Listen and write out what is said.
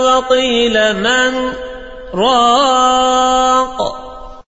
وقيل من راق